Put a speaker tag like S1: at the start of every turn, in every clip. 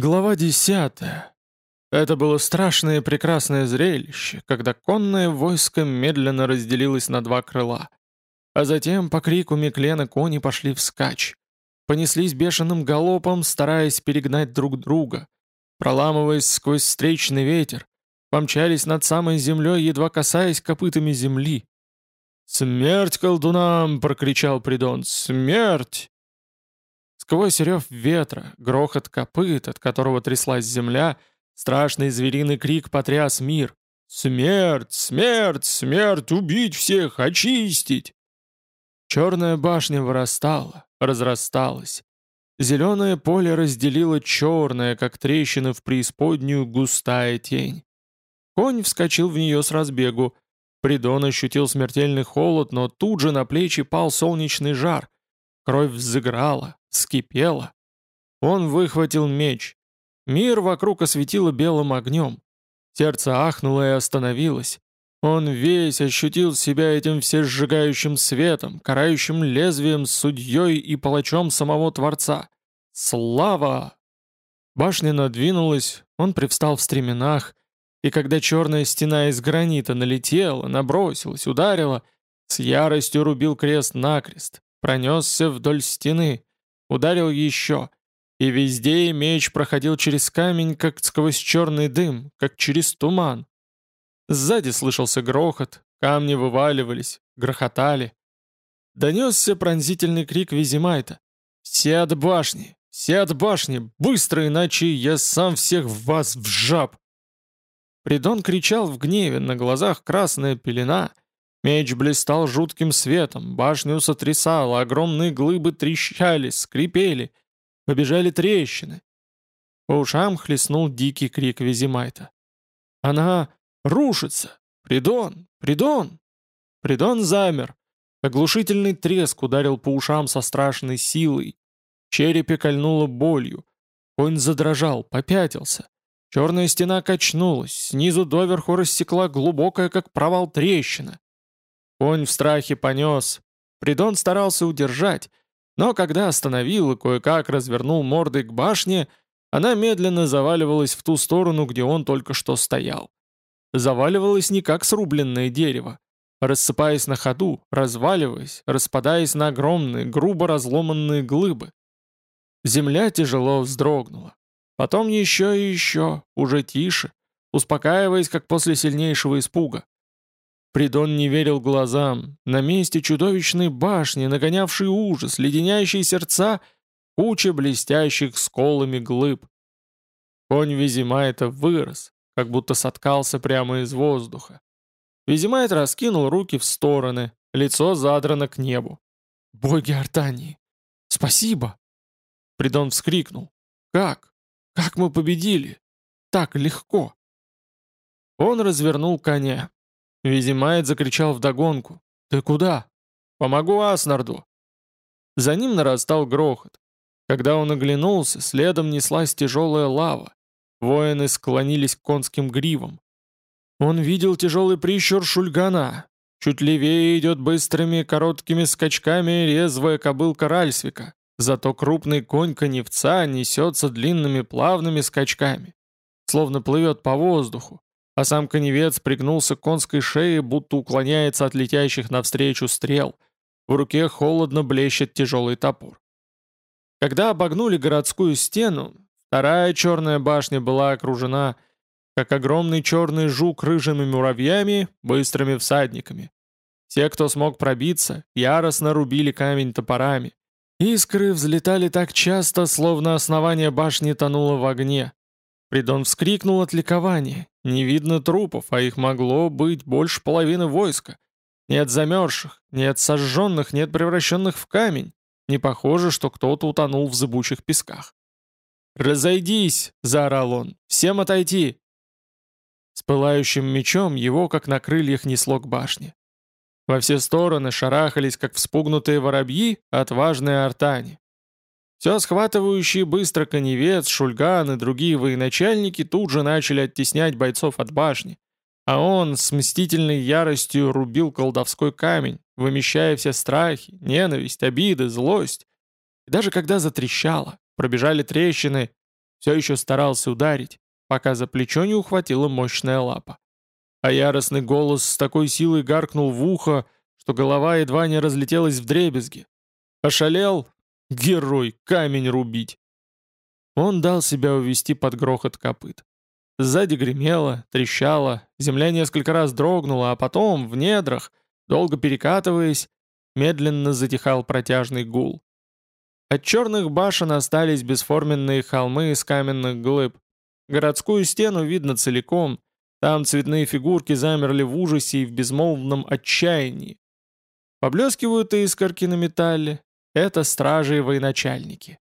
S1: Глава десятая. Это было страшное и прекрасное зрелище, когда конное войско медленно разделилось на два крыла. А затем по крику Миклена кони пошли вскачь. Понеслись бешеным галопом, стараясь перегнать друг друга. Проламываясь сквозь встречный ветер, помчались над самой землей, едва касаясь копытами земли. «Смерть колдунам!» — прокричал Придон. «Смерть!» Сквозь рев ветра, грохот копыт, от которого тряслась земля, страшный звериный крик потряс мир. «Смерть! Смерть! Смерть! Убить всех! Очистить!» Черная башня вырастала, разрасталась. Зеленое поле разделило черное, как трещина в преисподнюю, густая тень. Конь вскочил в нее с разбегу. Придон ощутил смертельный холод, но тут же на плечи пал солнечный жар. Кровь взыграла, Скипело. Он выхватил меч. Мир вокруг осветило белым огнем. Сердце ахнуло и остановилось. Он весь ощутил себя этим всесжигающим светом, карающим лезвием, судьей и палачом самого Творца. Слава! Башня надвинулась, он привстал в стременах, и когда черная стена из гранита налетела, набросилась, ударила, с яростью рубил крест-накрест, пронесся вдоль стены, Ударил еще. И везде меч проходил через камень, как сквозь черный дым, как через туман. Сзади слышался грохот, камни вываливались, грохотали. Донесся пронзительный крик Визимайта. «Все от башни! Все от башни! Быстро, иначе я сам всех в вас вжаб!» Придон кричал в гневе, на глазах красная пелена — Меч блистал жутким светом, башню сотрясало, огромные глыбы трещали, скрипели, побежали трещины. По ушам хлестнул дикий крик Визимайта. «Она рушится! Придон! Придон!» Придон замер. Оглушительный треск ударил по ушам со страшной силой. черепе кольнуло болью. Конь задрожал, попятился. Черная стена качнулась, снизу доверху рассекла глубокая, как провал, трещина. Конь в страхе понес. Придон старался удержать, но когда остановил и кое-как развернул мордой к башне, она медленно заваливалась в ту сторону, где он только что стоял. Заваливалась не как срубленное дерево, рассыпаясь на ходу, разваливаясь, распадаясь на огромные, грубо разломанные глыбы. Земля тяжело вздрогнула. Потом еще и еще, уже тише, успокаиваясь, как после сильнейшего испуга. Придон не верил глазам. На месте чудовищной башни, нагонявшей ужас, леденящие сердца, куча блестящих сколами глыб. Конь Визимайта вырос, как будто соткался прямо из воздуха. Визимайт раскинул руки в стороны, лицо задрано к небу. «Боги Артании! Спасибо!» Придон вскрикнул. «Как? Как мы победили? Так легко!» Он развернул коня. Визимайт закричал вдогонку. «Ты куда?» «Помогу Аснарду!» За ним нарастал грохот. Когда он оглянулся, следом неслась тяжелая лава. Воины склонились к конским гривам. Он видел тяжелый прищур шульгана. Чуть левее идет быстрыми короткими скачками резвая кобылка Ральсвика. Зато крупный конь коневца несется длинными плавными скачками. Словно плывет по воздуху а сам коневец пригнулся к конской шее, будто уклоняется от летящих навстречу стрел. В руке холодно блещет тяжелый топор. Когда обогнули городскую стену, вторая черная башня была окружена, как огромный черный жук рыжими муравьями, быстрыми всадниками. Те, кто смог пробиться, яростно рубили камень топорами. Искры взлетали так часто, словно основание башни тонуло в огне. Придон вскрикнул от ликования. Не видно трупов, а их могло быть больше половины войска. Нет замерзших, нет сожженных, нет превращенных в камень. Не похоже, что кто-то утонул в зыбучих песках. «Разойдись!» — заорал он. «Всем отойти!» С пылающим мечом его, как на крыльях, несло к башне. Во все стороны шарахались, как вспугнутые воробьи, отважные артани. Все схватывающие быстро коневец, Шульган и другие военачальники тут же начали оттеснять бойцов от башни, а он с мстительной яростью рубил колдовской камень, вымещая все страхи, ненависть, обиды, злость. И даже когда затрещало, пробежали трещины, все еще старался ударить, пока за плечо не ухватила мощная лапа. А яростный голос с такой силой гаркнул в ухо, что голова едва не разлетелась в дребезги. Ошалел? Герой, камень рубить. Он дал себя увести под грохот копыт. Сзади гремело, трещало, земля несколько раз дрогнула, а потом, в недрах, долго перекатываясь, медленно затихал протяжный гул. От черных башен остались бесформенные холмы из каменных глыб. Городскую стену видно целиком, там цветные фигурки замерли в ужасе и в безмолвном отчаянии. Поблескивают искорки на металле. Это стражи и военачальники.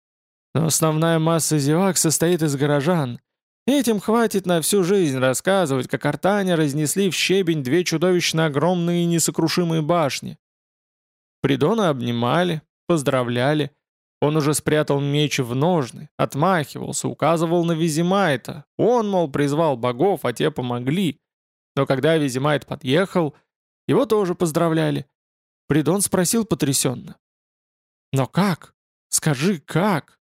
S1: Но основная масса зевак состоит из горожан. Этим хватит на всю жизнь рассказывать, как артане разнесли в щебень две чудовищно огромные и несокрушимые башни. Придона обнимали, поздравляли. Он уже спрятал меч в ножны, отмахивался, указывал на Визимайта. Он, мол, призвал богов, а те помогли. Но когда Визимайт подъехал, его тоже поздравляли. Придон спросил потрясенно. «Но как? Скажи, как?»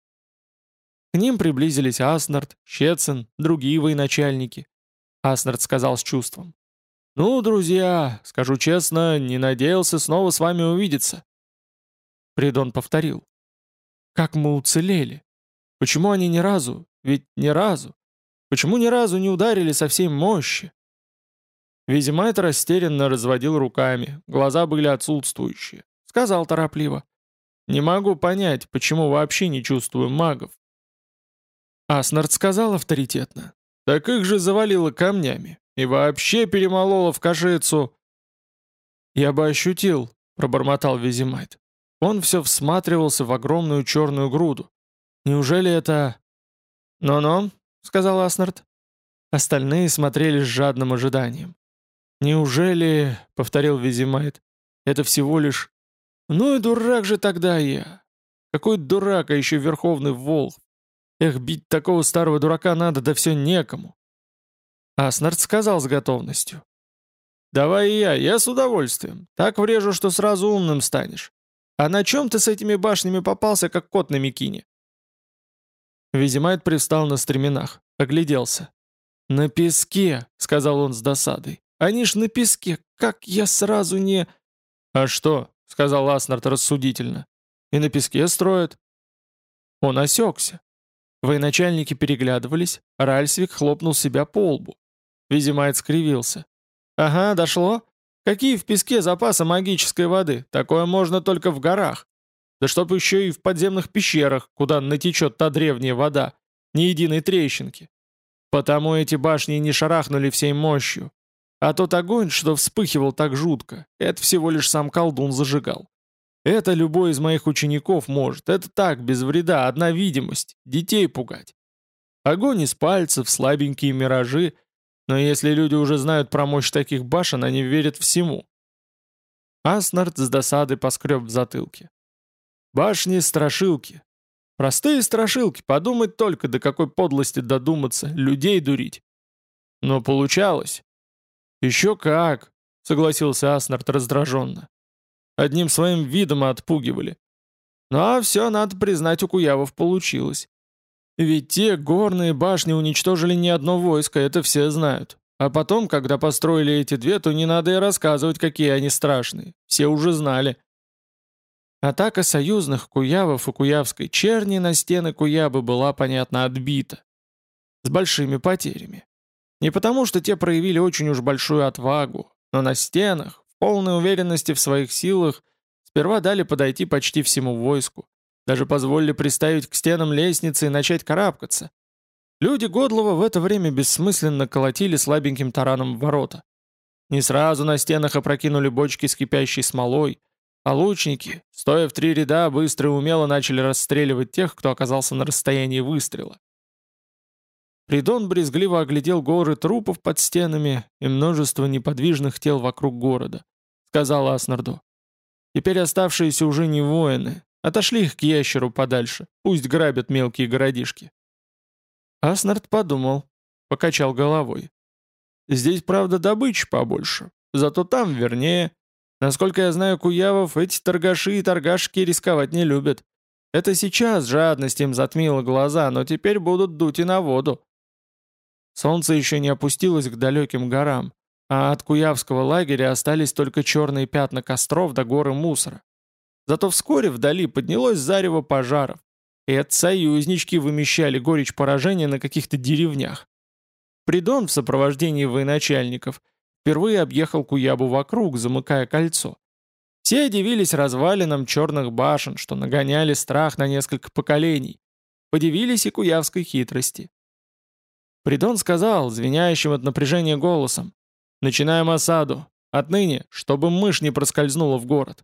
S1: К ним приблизились Аснард, Щецин, другие военачальники. Аснард сказал с чувством. «Ну, друзья, скажу честно, не надеялся снова с вами увидеться». Придон повторил. «Как мы уцелели? Почему они ни разу, ведь ни разу, почему ни разу не ударили со всей мощи?» Визимайт растерянно разводил руками, глаза были отсутствующие. Сказал торопливо. «Не могу понять, почему вообще не чувствую магов. Аснард сказал авторитетно. «Так их же завалило камнями. И вообще перемололо в кашицу». «Я бы ощутил», — пробормотал Визимайт. Он все всматривался в огромную черную груду. «Неужели это...» «Но-но», — сказал Аснард. Остальные смотрели с жадным ожиданием. «Неужели...» — повторил Визимайт. «Это всего лишь...» «Ну и дурак же тогда я! Какой дурак, а еще верховный волк! Эх, бить такого старого дурака надо, да все некому. Аснард сказал с готовностью. «Давай я, я с удовольствием. Так врежу, что сразу умным станешь. А на чем ты с этими башнями попался, как кот на микине?» Визимайт привстал на стременах, огляделся. «На песке», — сказал он с досадой. «Они ж на песке, как я сразу не...» «А что?» — сказал Аснард рассудительно. «И на песке строят». Он осекся. Военачальники переглядывались, Ральсвик хлопнул себя по лбу. Визимайт скривился. «Ага, дошло? Какие в песке запасы магической воды? Такое можно только в горах. Да чтоб еще и в подземных пещерах, куда натечет та древняя вода. Ни единой трещинки. Потому эти башни не шарахнули всей мощью. А тот огонь, что вспыхивал так жутко, это всего лишь сам колдун зажигал. Это любой из моих учеников может. Это так, без вреда, одна видимость. Детей пугать. Огонь из пальцев, слабенькие миражи. Но если люди уже знают про мощь таких башен, они верят всему. Аснард с досадой поскреб в затылке. Башни-страшилки. Простые страшилки, подумать только, до какой подлости додуматься, людей дурить. Но получалось. Еще как, согласился Аснард раздраженно. Одним своим видом отпугивали. Ну а все, надо признать, у Куявов получилось. Ведь те горные башни уничтожили не одно войско, это все знают. А потом, когда построили эти две, то не надо и рассказывать, какие они страшные. Все уже знали. Атака союзных Куявов и Куявской черни на стены Куябы была, понятно, отбита. С большими потерями. Не потому, что те проявили очень уж большую отвагу, но на стенах, полной уверенности в своих силах, сперва дали подойти почти всему войску. Даже позволили приставить к стенам лестницы и начать карабкаться. Люди Годлова в это время бессмысленно колотили слабеньким тараном в ворота. Не сразу на стенах опрокинули бочки с кипящей смолой, а лучники, стоя в три ряда, быстро и умело начали расстреливать тех, кто оказался на расстоянии выстрела. Придон брезгливо оглядел горы трупов под стенами и множество неподвижных тел вокруг города сказала Аснарду. «Теперь оставшиеся уже не воины. Отошли их к ящеру подальше. Пусть грабят мелкие городишки». Аснард подумал, покачал головой. «Здесь, правда, добычи побольше. Зато там вернее. Насколько я знаю куявов, эти торгаши и торгашки рисковать не любят. Это сейчас жадность им затмила глаза, но теперь будут дуть и на воду. Солнце еще не опустилось к далеким горам, а от Куявского лагеря остались только черные пятна костров до горы мусора. Зато вскоре вдали поднялось зарево пожаров, и от союзнички вымещали горечь поражения на каких-то деревнях. Придон в сопровождении военачальников впервые объехал Куябу вокруг, замыкая кольцо. Все удивились развалинам черных башен, что нагоняли страх на несколько поколений. Подивились и куявской хитрости. Придон сказал, звеняющим от напряжения голосом, «Начинаем осаду. Отныне, чтобы мышь не проскользнула в город».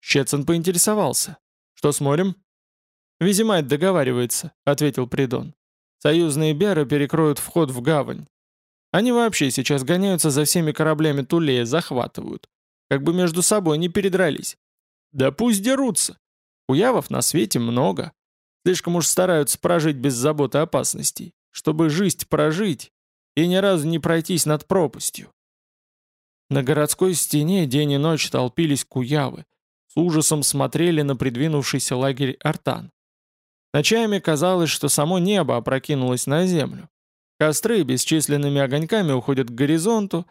S1: Щецин поинтересовался. «Что смотрим?» «Визимайт договаривается», — ответил Придон. «Союзные беры перекроют вход в гавань. Они вообще сейчас гоняются за всеми кораблями Тулея, захватывают. Как бы между собой не передрались. Да пусть дерутся. Уявов на свете много. Слишком уж стараются прожить без забот и опасностей. Чтобы жизнь прожить и ни разу не пройтись над пропастью. На городской стене день и ночь толпились куявы. С ужасом смотрели на придвинувшийся лагерь Артан. Ночами казалось, что само небо опрокинулось на землю. Костры бесчисленными огоньками уходят к горизонту,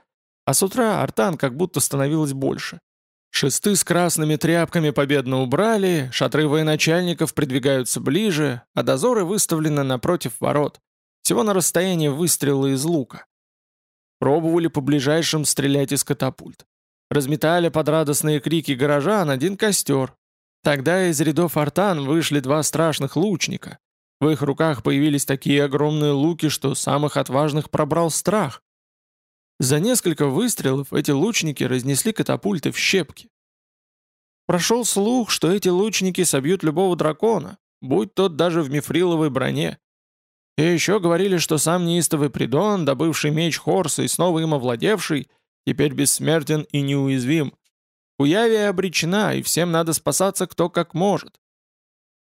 S1: а с утра артан как будто становилось больше. Шесты с красными тряпками победно убрали, шатры военачальников придвигаются ближе, а дозоры выставлены напротив ворот, всего на расстоянии выстрела из лука. Пробовали по ближайшим стрелять из катапульт. Разметали под радостные крики горожан один костер. Тогда из рядов артан вышли два страшных лучника. В их руках появились такие огромные луки, что самых отважных пробрал страх. За несколько выстрелов эти лучники разнесли катапульты в щепки. Прошел слух, что эти лучники собьют любого дракона, будь тот даже в мифриловой броне. И еще говорили, что сам неистовый Придон, добывший меч Хорса и снова им овладевший, теперь бессмертен и неуязвим. Уявия обречена, и всем надо спасаться кто как может.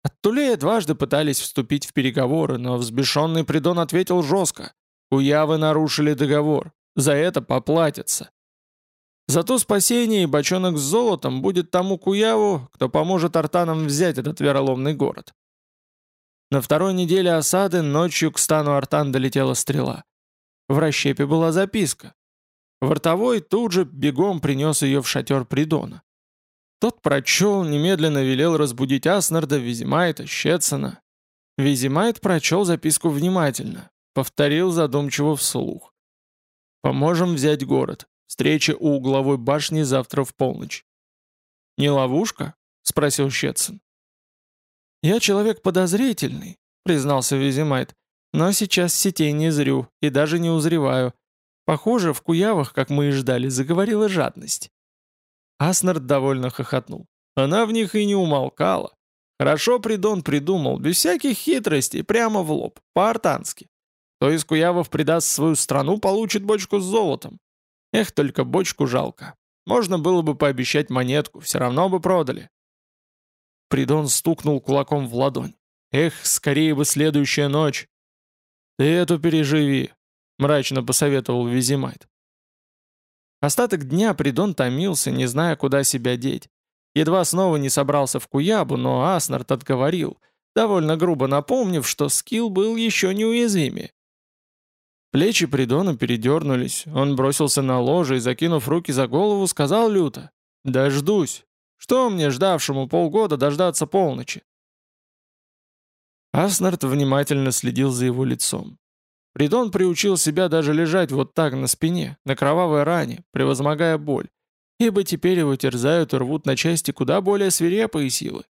S1: От Тулея дважды пытались вступить в переговоры, но взбешенный Придон ответил жестко. Уявы нарушили договор. За это поплатятся. Зато спасение и бочонок с золотом будет тому Куяву, кто поможет артанам взять этот вероломный город. На второй неделе осады ночью к стану артан долетела стрела. В расщепе была записка. Вортовой тут же бегом принес ее в шатер Придона. Тот прочел, немедленно велел разбудить Аснарда, Визимайта, Щетсона. Визимайт прочел записку внимательно, повторил задумчиво вслух. Поможем взять город. Встреча у угловой башни завтра в полночь». «Не ловушка?» — спросил Щетсон. «Я человек подозрительный», — признался Визимайт, «но сейчас сетей не зрю и даже не узреваю. Похоже, в Куявах, как мы и ждали, заговорила жадность». Аснард довольно хохотнул. Она в них и не умолкала. Хорошо Придон придумал, без всяких хитростей, прямо в лоб, по-артански. Кто из куявов предаст свою страну, получит бочку с золотом. Эх, только бочку жалко. Можно было бы пообещать монетку, все равно бы продали. Придон стукнул кулаком в ладонь. Эх, скорее бы следующая ночь. Ты эту переживи, мрачно посоветовал Визимайт. Остаток дня Придон томился, не зная, куда себя деть. Едва снова не собрался в Куябу, но Аснард отговорил, довольно грубо напомнив, что скилл был еще неуязвимее. Плечи Придона передернулись, он бросился на ложе и, закинув руки за голову, сказал люто «Дождусь! Что мне, ждавшему полгода, дождаться полночи?» Аснард внимательно следил за его лицом. Придон приучил себя даже лежать вот так на спине, на кровавой ране, превозмогая боль, ибо теперь его терзают и рвут на части куда более свирепые силы.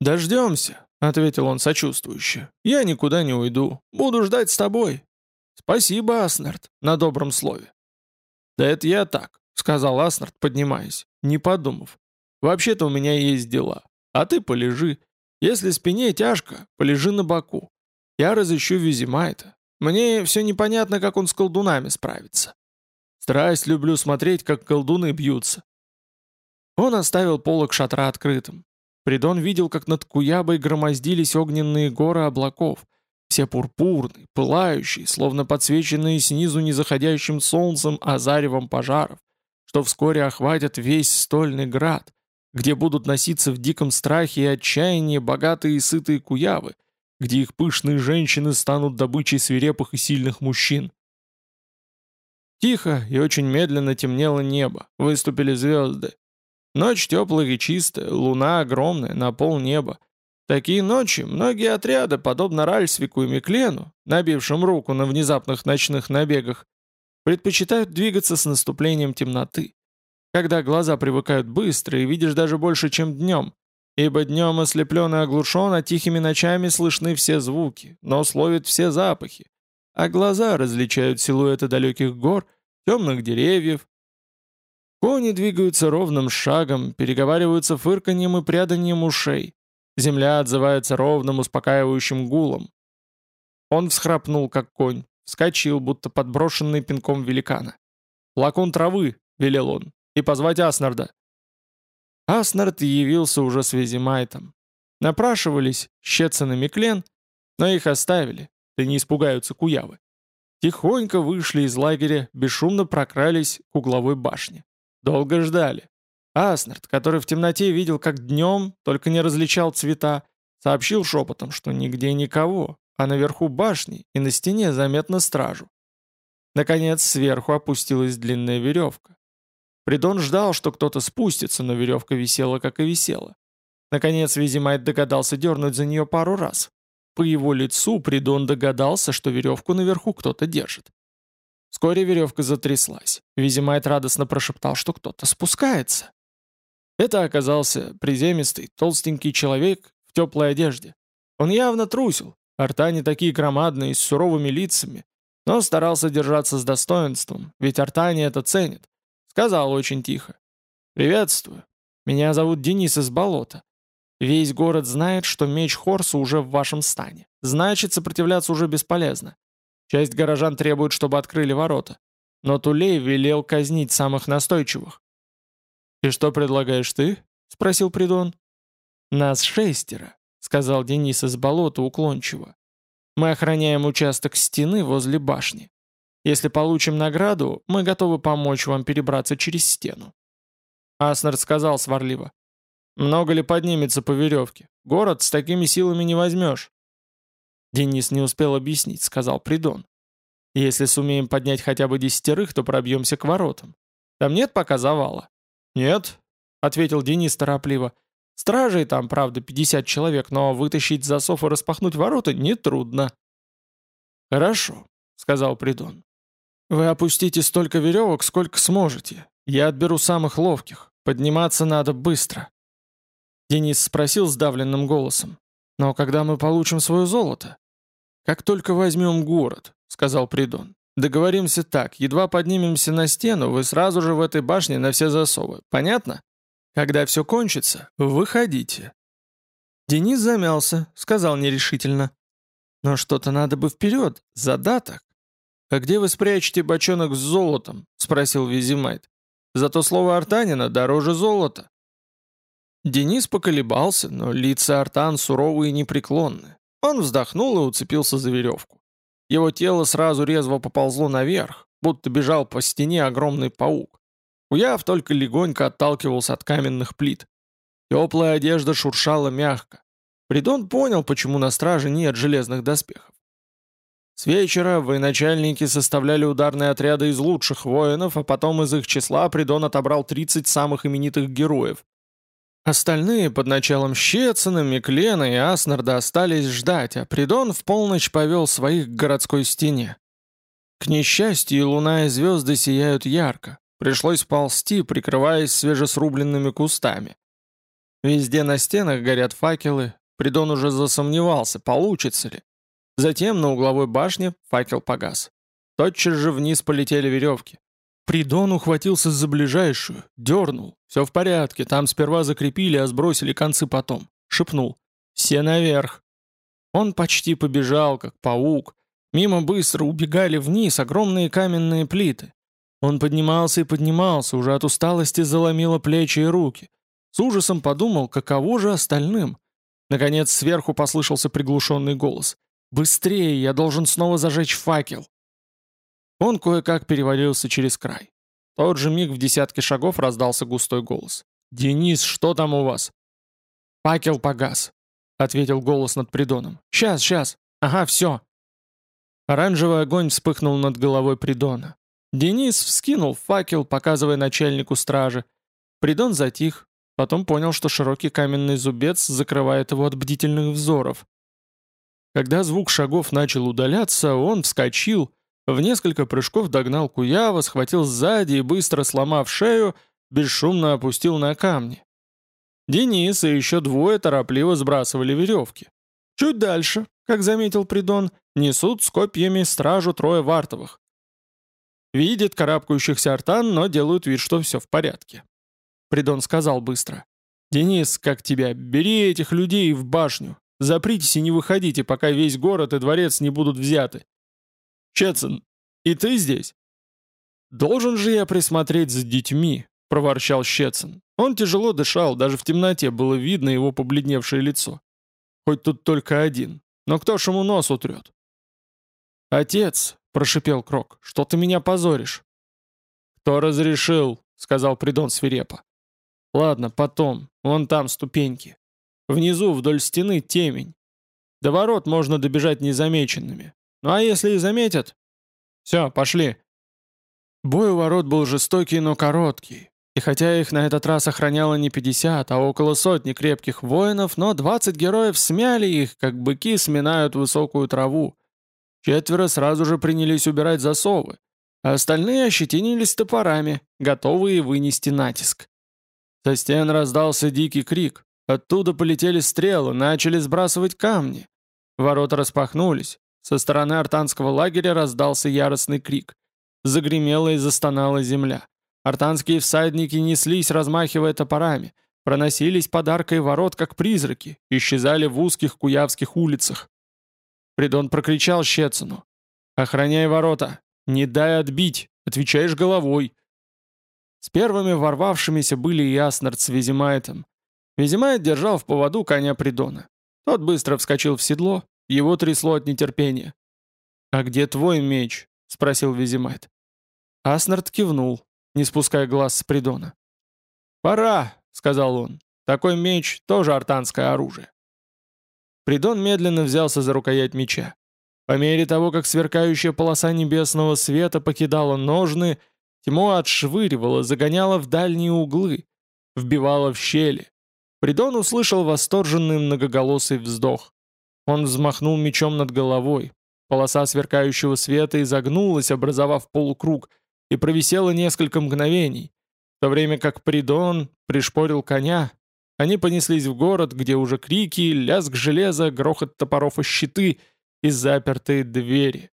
S1: «Дождемся», — ответил он сочувствующе. «Я никуда не уйду. Буду ждать с тобой. «Спасибо, Аснард, на добром слове». «Да это я так», — сказал Аснард, поднимаясь, не подумав. «Вообще-то у меня есть дела. А ты полежи. Если спине тяжко, полежи на боку. Я разыщу Визимайта. Мне все непонятно, как он с колдунами справится. Страсть люблю смотреть, как колдуны бьются». Он оставил полок шатра открытым. Придон видел, как над Куябой громоздились огненные горы облаков — все пурпурные, пылающие, словно подсвеченные снизу незаходящим солнцем, а пожаров, что вскоре охватят весь стольный град, где будут носиться в диком страхе и отчаянии богатые и сытые куявы, где их пышные женщины станут добычей свирепых и сильных мужчин. Тихо и очень медленно темнело небо, выступили звезды. Ночь теплая и чистая, луна огромная, на пол неба. Такие ночи многие отряды, подобно Ральсвику и Миклену, набившим руку на внезапных ночных набегах, предпочитают двигаться с наступлением темноты, когда глаза привыкают быстро и видишь даже больше, чем днем, ибо днем ослеплен и оглушен, а тихими ночами слышны все звуки, но словят все запахи, а глаза различают силуэты далеких гор, темных деревьев, Кони двигаются ровным шагом, переговариваются фырканьем и пряданием ушей. Земля отзывается ровным успокаивающим гулом. Он всхрапнул, как конь, вскочил, будто подброшенный пинком великана. «Лакун травы!» — велел он. «И позвать Аснарда!» Аснард явился уже с Везимайтом. Напрашивались Щецин и Миклен, но их оставили, да не испугаются куявы. Тихонько вышли из лагеря, бесшумно прокрались к угловой башне. Долго ждали. Аснард, который в темноте видел, как днем, только не различал цвета, сообщил шепотом, что нигде никого, а наверху башни и на стене заметно стражу. Наконец, сверху опустилась длинная веревка. Придон ждал, что кто-то спустится, но веревка висела, как и висела. Наконец, Визимайт догадался дернуть за нее пару раз. По его лицу Придон догадался, что веревку наверху кто-то держит. Вскоре веревка затряслась. Визимайт радостно прошептал, что кто-то спускается. Это оказался приземистый, толстенький человек в теплой одежде. Он явно трусил, артани такие громадные, с суровыми лицами, но старался держаться с достоинством, ведь артани это ценит. Сказал очень тихо. «Приветствую. Меня зовут Денис из болота. Весь город знает, что меч Хорса уже в вашем стане. Значит, сопротивляться уже бесполезно. Часть горожан требует, чтобы открыли ворота. Но Тулей велел казнить самых настойчивых. «И что предлагаешь ты?» — спросил Придон. «Нас шестеро», — сказал Денис из болота уклончиво. «Мы охраняем участок стены возле башни. Если получим награду, мы готовы помочь вам перебраться через стену». Аснард сказал сварливо. «Много ли поднимется по веревке? Город с такими силами не возьмешь». Денис не успел объяснить, сказал Придон. Если сумеем поднять хотя бы десятерых, то пробьемся к воротам. Там нет пока завала? Нет, ответил Денис торопливо. Стражей там, правда, 50 человек, но вытащить засов и распахнуть ворота нетрудно. Хорошо, сказал Придон. Вы опустите столько веревок, сколько сможете. Я отберу самых ловких. Подниматься надо быстро. Денис спросил сдавленным голосом. «Но когда мы получим свое золото?» «Как только возьмем город», — сказал Придон. «Договоримся так, едва поднимемся на стену, вы сразу же в этой башне на все засовы. Понятно? Когда все кончится, выходите». Денис замялся, сказал нерешительно. «Но что-то надо бы вперед, задаток». «А где вы спрячете бочонок с золотом?» — спросил Визимайт. «Зато слово Артанина дороже золота». Денис поколебался, но лица Артан суровые и непреклонны. Он вздохнул и уцепился за веревку. Его тело сразу резво поползло наверх, будто бежал по стене огромный паук. Уяв только легонько отталкивался от каменных плит. Теплая одежда шуршала мягко. Придон понял, почему на страже нет железных доспехов. С вечера военачальники составляли ударные отряды из лучших воинов, а потом из их числа Придон отобрал 30 самых именитых героев, Остальные под началом Щецина, Миклена и Аснарда остались ждать, а Придон в полночь повел своих к городской стене. К несчастью, луна и звезды сияют ярко. Пришлось ползти, прикрываясь свежесрубленными кустами. Везде на стенах горят факелы. Придон уже засомневался, получится ли. Затем на угловой башне факел погас. Тотчас же вниз полетели веревки. Придон ухватился за ближайшую, дернул. «Все в порядке, там сперва закрепили, а сбросили концы потом». Шепнул. «Все наверх». Он почти побежал, как паук. Мимо быстро убегали вниз огромные каменные плиты. Он поднимался и поднимался, уже от усталости заломило плечи и руки. С ужасом подумал, каково же остальным. Наконец сверху послышался приглушенный голос. «Быстрее, я должен снова зажечь факел». Он кое-как перевалился через край. В тот же миг в десятке шагов раздался густой голос. «Денис, что там у вас?» «Факел погас», — ответил голос над придоном. «Сейчас, сейчас. Ага, все». Оранжевый огонь вспыхнул над головой придона. Денис вскинул факел, показывая начальнику стражи. Придон затих, потом понял, что широкий каменный зубец закрывает его от бдительных взоров. Когда звук шагов начал удаляться, он вскочил, в несколько прыжков догнал Куява, схватил сзади и, быстро сломав шею, бесшумно опустил на камни. Денис и еще двое торопливо сбрасывали веревки. Чуть дальше, как заметил Придон, несут с копьями стражу трое вартовых. Видят карабкающихся артан, но делают вид, что все в порядке. Придон сказал быстро. «Денис, как тебя, бери этих людей в башню. Запритесь и не выходите, пока весь город и дворец не будут взяты. Четсон, и ты здесь?» «Должен же я присмотреть за детьми», — проворчал Щетсон. Он тяжело дышал, даже в темноте было видно его побледневшее лицо. Хоть тут только один. Но кто ж ему нос утрет? «Отец», — прошипел Крок, — «что ты меня позоришь?» «Кто разрешил?» — сказал Придон свирепо. «Ладно, потом. Вон там ступеньки. Внизу, вдоль стены, темень. До ворот можно добежать незамеченными. Ну а если и заметят? Все, пошли». Бой у ворот был жестокий, но короткий. И хотя их на этот раз охраняло не 50, а около сотни крепких воинов, но 20 героев смяли их, как быки сминают высокую траву. Четверо сразу же принялись убирать засовы, а остальные ощетинились топорами, готовые вынести натиск. Со стен раздался дикий крик. Оттуда полетели стрелы, начали сбрасывать камни. Ворота распахнулись. Со стороны артанского лагеря раздался яростный крик. Загремела и застонала земля. Артанские всадники неслись, размахивая топорами, проносились под аркой ворот, как призраки, исчезали в узких куявских улицах. Придон прокричал Щецину. «Охраняй ворота! Не дай отбить! Отвечаешь головой!» С первыми ворвавшимися были и Аснард с Визимайтом. Визимайт держал в поводу коня Придона. Тот быстро вскочил в седло, его трясло от нетерпения. «А где твой меч?» — спросил Визимайт. Аснард кивнул не спуская глаз с Придона. «Пора», — сказал он. «Такой меч — тоже артанское оружие». Придон медленно взялся за рукоять меча. По мере того, как сверкающая полоса небесного света покидала ножны, тьму отшвыривала, загоняла в дальние углы, вбивала в щели. Придон услышал восторженный многоголосый вздох. Он взмахнул мечом над головой. Полоса сверкающего света изогнулась, образовав полукруг — и провисела несколько мгновений, в то время как Придон пришпорил коня. Они понеслись в город, где уже крики, лязг железа, грохот топоров и щиты и запертые двери.